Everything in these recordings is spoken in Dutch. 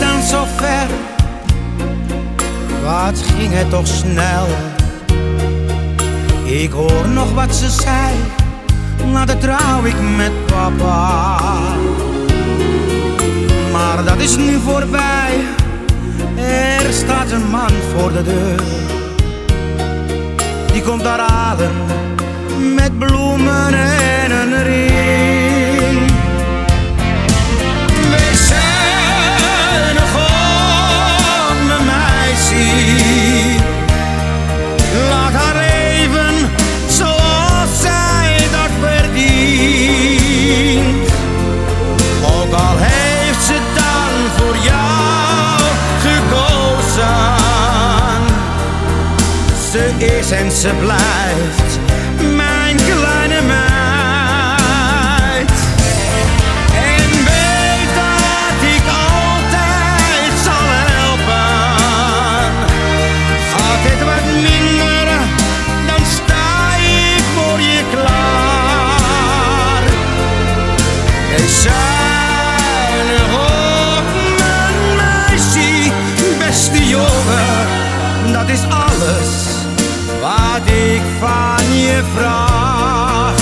dan zo ver? Wat ging het toch snel? Ik hoor nog wat ze zei, nou, later trouw ik met papa. Maar dat is nu voorbij, er staat een man voor de deur. Die komt daar halen met bloemen is en ze blijft mijn kleine meid. En weet dat ik altijd zal helpen. Gaat het wat minder, dan sta ik voor je klaar. Wees zuinig op mijn meisje, beste jongen, dat is alles ik van je vraag.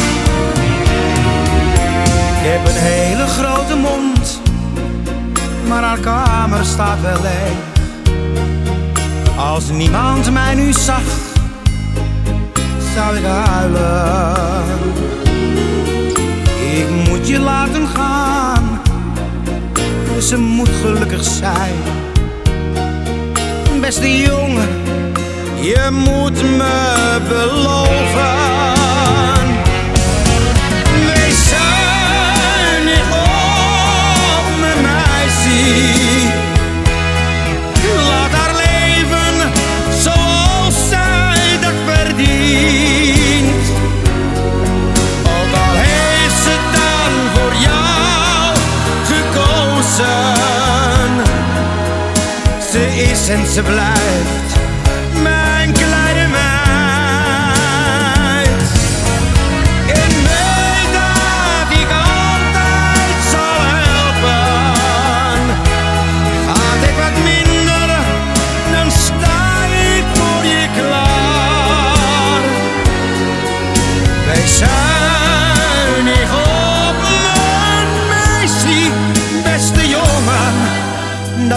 Ik heb een hele grote mond, maar haar kamer staat wel leeg. Als niemand mij nu zag, zou ik huilen. Ik moet je laten gaan, ze moet gelukkig zijn. Beste jongen, je moet me beloven. Wees zuinig op mijn. Laat haar leven zoals zij dat verdient. Ook al heeft ze dan voor jou gekozen. Ze is en ze blijft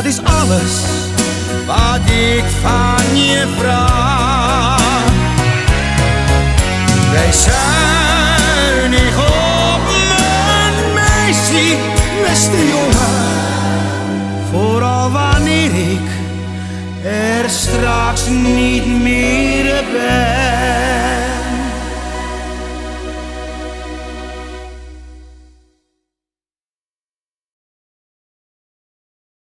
Dat is alles wat ik van je vraag. Wees zuinig op mijn meisje, beste jongen. Vooral wanneer ik er straks niet meer ben.